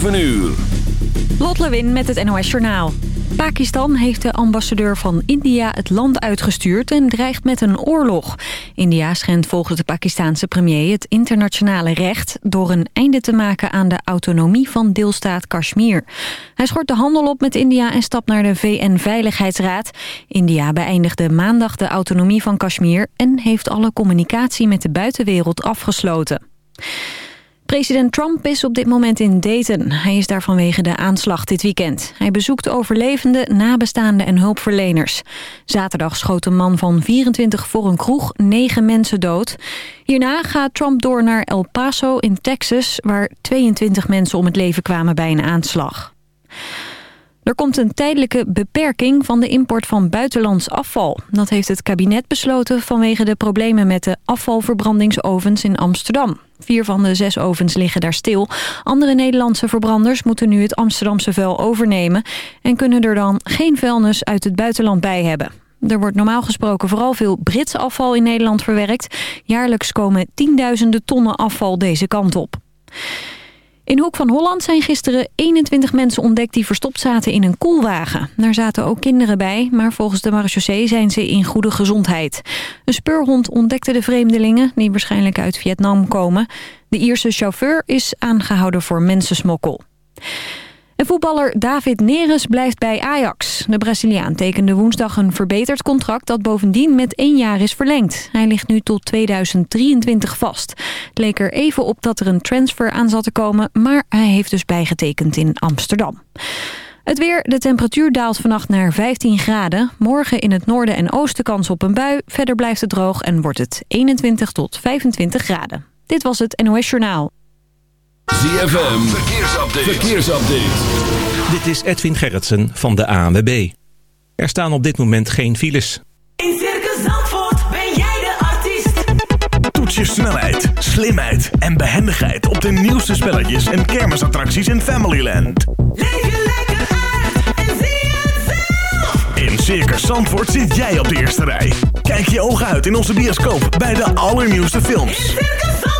7 uur. Lot Lewin met het NOS Journaal. Pakistan heeft de ambassadeur van India het land uitgestuurd en dreigt met een oorlog. India schendt volgens de Pakistanse premier het internationale recht... door een einde te maken aan de autonomie van deelstaat Kashmir. Hij schort de handel op met India en stapt naar de VN-veiligheidsraad. India beëindigde maandag de autonomie van Kashmir... en heeft alle communicatie met de buitenwereld afgesloten. President Trump is op dit moment in Dayton. Hij is daar vanwege de aanslag dit weekend. Hij bezoekt overlevenden, nabestaanden en hulpverleners. Zaterdag schoot een man van 24 voor een kroeg negen mensen dood. Hierna gaat Trump door naar El Paso in Texas... waar 22 mensen om het leven kwamen bij een aanslag. Er komt een tijdelijke beperking van de import van buitenlands afval. Dat heeft het kabinet besloten vanwege de problemen met de afvalverbrandingsovens in Amsterdam. Vier van de zes ovens liggen daar stil. Andere Nederlandse verbranders moeten nu het Amsterdamse vuil overnemen... en kunnen er dan geen vuilnis uit het buitenland bij hebben. Er wordt normaal gesproken vooral veel Brits afval in Nederland verwerkt. Jaarlijks komen tienduizenden tonnen afval deze kant op. In Hoek van Holland zijn gisteren 21 mensen ontdekt die verstopt zaten in een koelwagen. Daar zaten ook kinderen bij, maar volgens de marechaussee zijn ze in goede gezondheid. Een speurhond ontdekte de vreemdelingen, die waarschijnlijk uit Vietnam komen. De Ierse chauffeur is aangehouden voor mensensmokkel. En voetballer David Neres blijft bij Ajax. De Braziliaan tekende woensdag een verbeterd contract dat bovendien met één jaar is verlengd. Hij ligt nu tot 2023 vast. Het leek er even op dat er een transfer aan zat te komen, maar hij heeft dus bijgetekend in Amsterdam. Het weer, de temperatuur daalt vannacht naar 15 graden. Morgen in het noorden en oosten kans op een bui. Verder blijft het droog en wordt het 21 tot 25 graden. Dit was het NOS Journaal. ZFM, verkeersupdate. verkeersupdate. Dit is Edwin Gerritsen van de ANWB. Er staan op dit moment geen files. In Circus Zandvoort ben jij de artiest. Toets je snelheid, slimheid en behendigheid op de nieuwste spelletjes en kermisattracties in Familyland. Leef je lekker uit en zie het zelf. In Circus Zandvoort zit jij op de eerste rij. Kijk je ogen uit in onze bioscoop bij de allernieuwste films. In Circus Zandvoort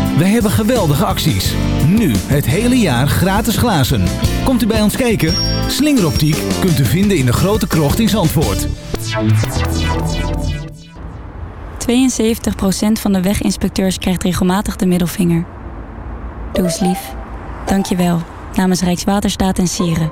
Wij hebben geweldige acties. Nu het hele jaar gratis glazen. Komt u bij ons kijken? Slingeroptiek kunt u vinden in de grote krocht in Zandvoort. 72% van de weginspecteurs krijgt regelmatig de middelvinger. Doe eens lief. Dank je wel. Namens Rijkswaterstaat en Sieren.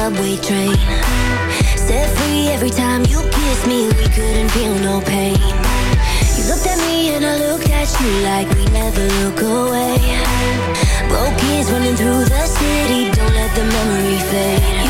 subway train. Set free every time you kiss me. We couldn't feel no pain. You looked at me and I looked at you Like we never look away. Broke kids running through the city. Don't let the memory fade.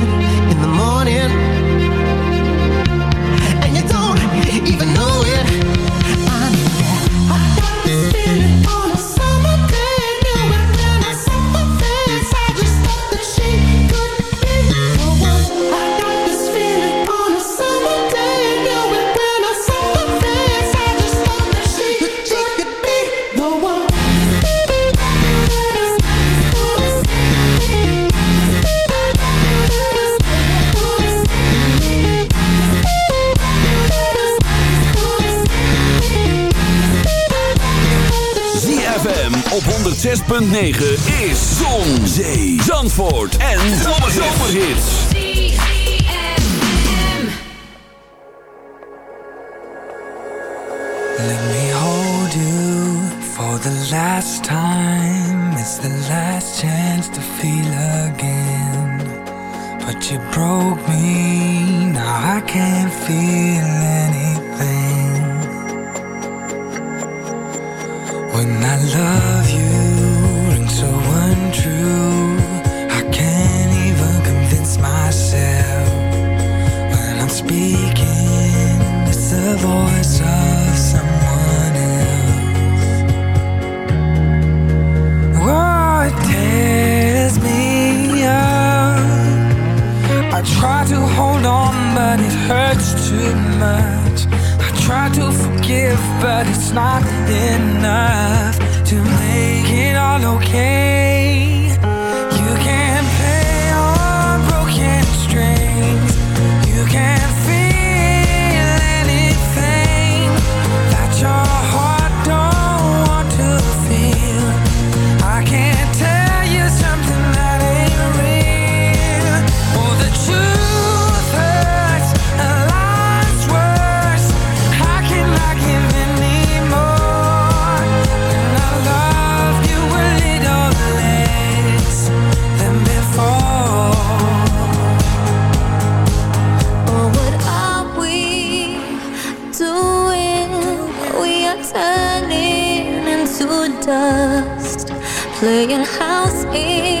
106.9 is Zon, Zee, Zandvoort en Zomerhits. Let me hold you for the last time. It's the last chance to feel again. But you broke me, now I can't feel anything. When I love you, but it's not enough to make it all okay. Playing house in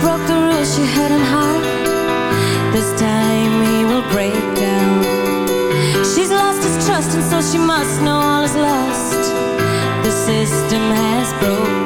Broke the rules she had in heart. This time he will break down. She's lost his trust, and so she must know all is lost. The system has broke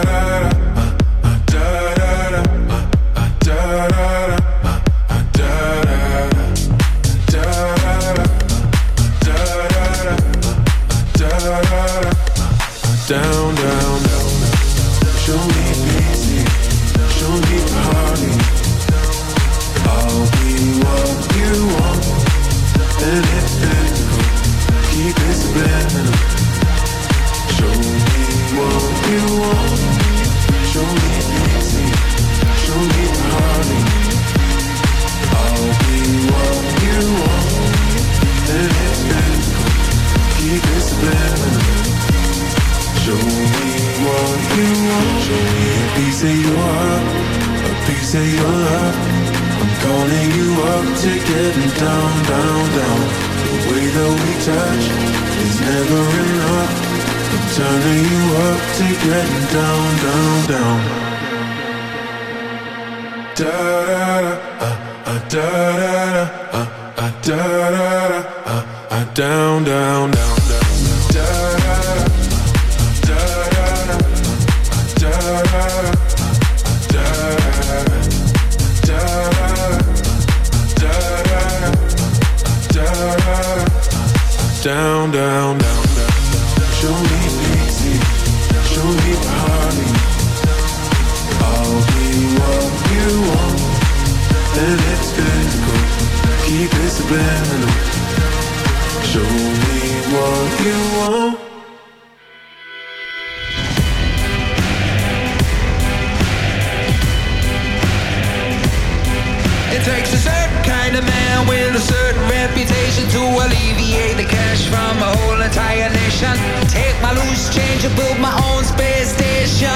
A certain kind of man with a certain reputation to alleviate the cash from a whole entire nation. Take my loose change and build my own space station.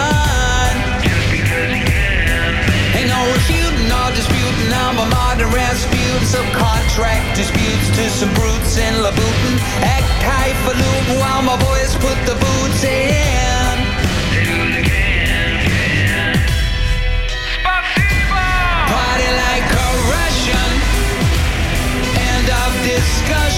Just because he can. Ain't no refuting or disputing. I'm a modern Rasputin. Some contract disputes to some brutes in Labutin. Act high for while my boys put the boots in.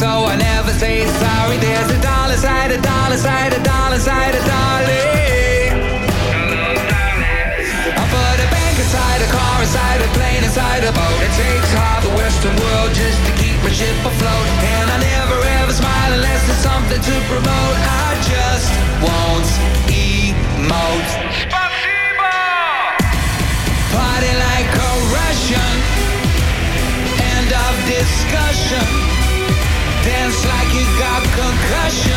so I never say sorry. There's a dollar side, a dollar side, a dollar sign, a dollar. I put a bank inside, a car inside, a plane inside, a boat. It takes half the Western world just to keep my ship afloat. And I never ever smile unless it's something to promote. I just won't emote. concussion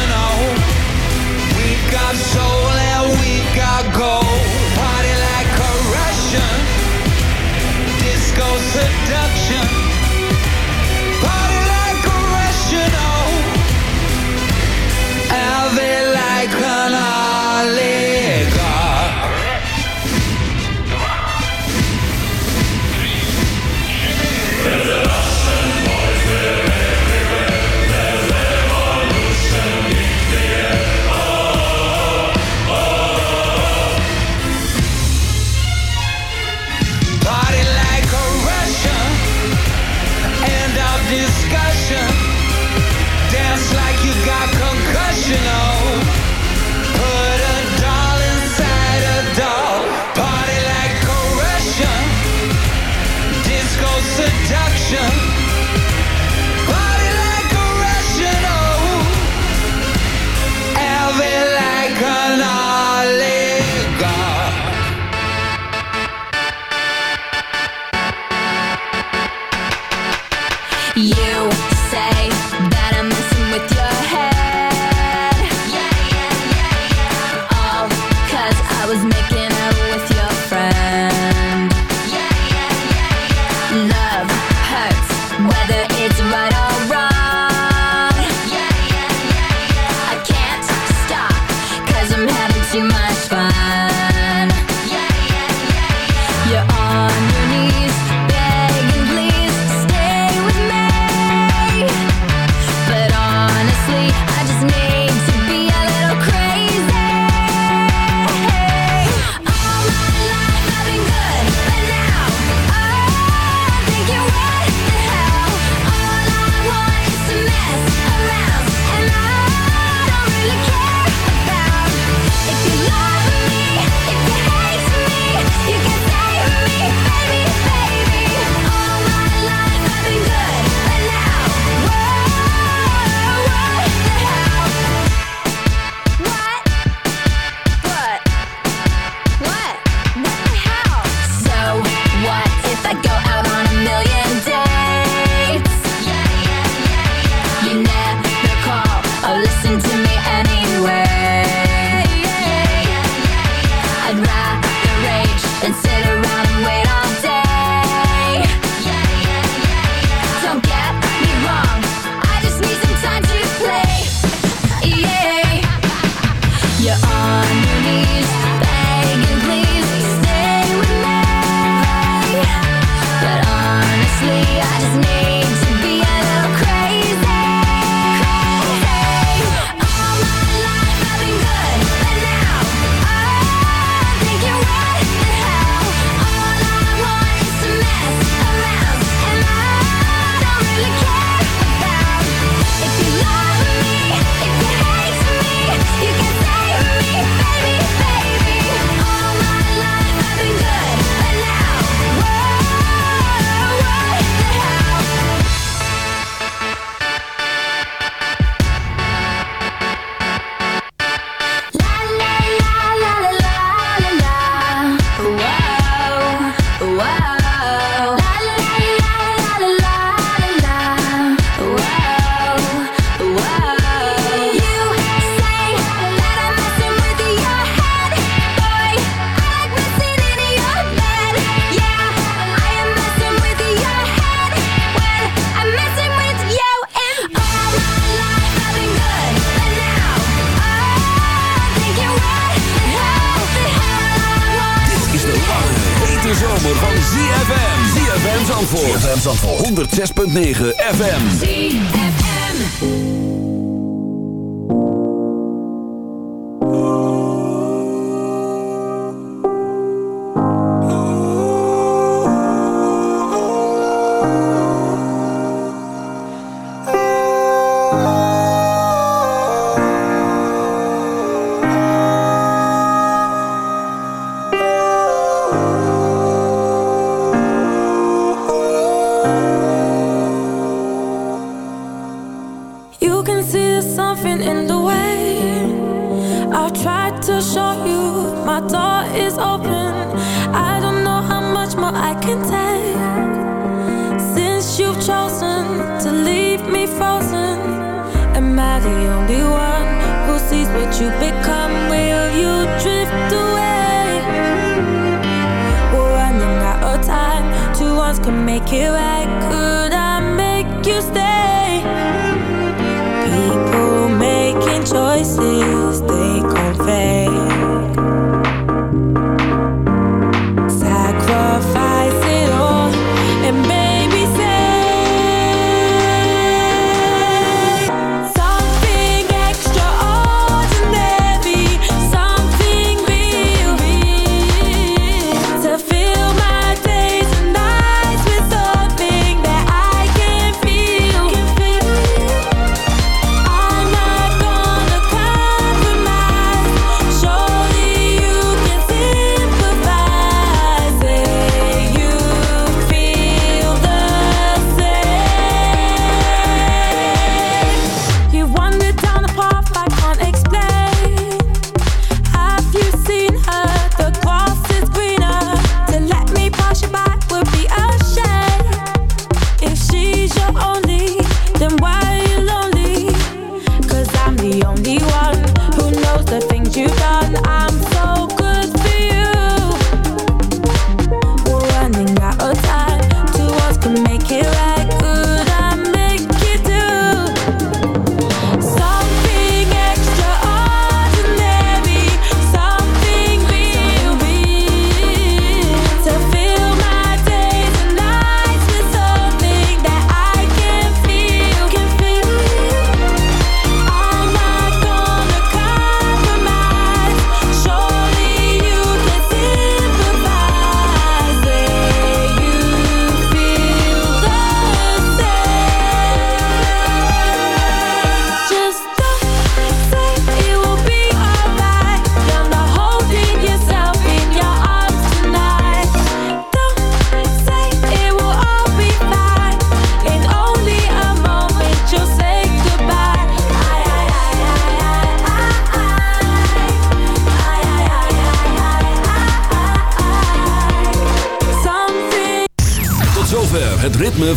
Zandvoort 106.9 FM.